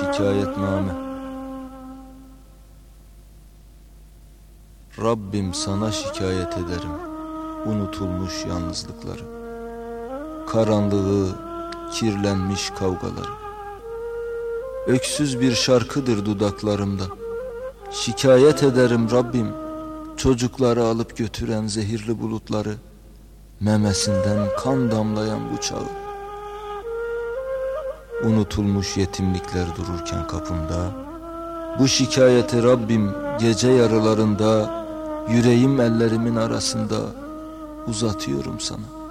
Şikayetname. Rabbim sana şikayet ederim. Unutulmuş yalnızlıkları Karanlığı, kirlenmiş kavgaları Öksüz bir şarkıdır dudaklarımda. Şikayet ederim Rabbim. Çocukları alıp götüren zehirli bulutları Memesinden kan damlayan bu Unutulmuş yetimlikler dururken kapımda Bu şikayeti Rabbim gece yarılarında Yüreğim ellerimin arasında Uzatıyorum sana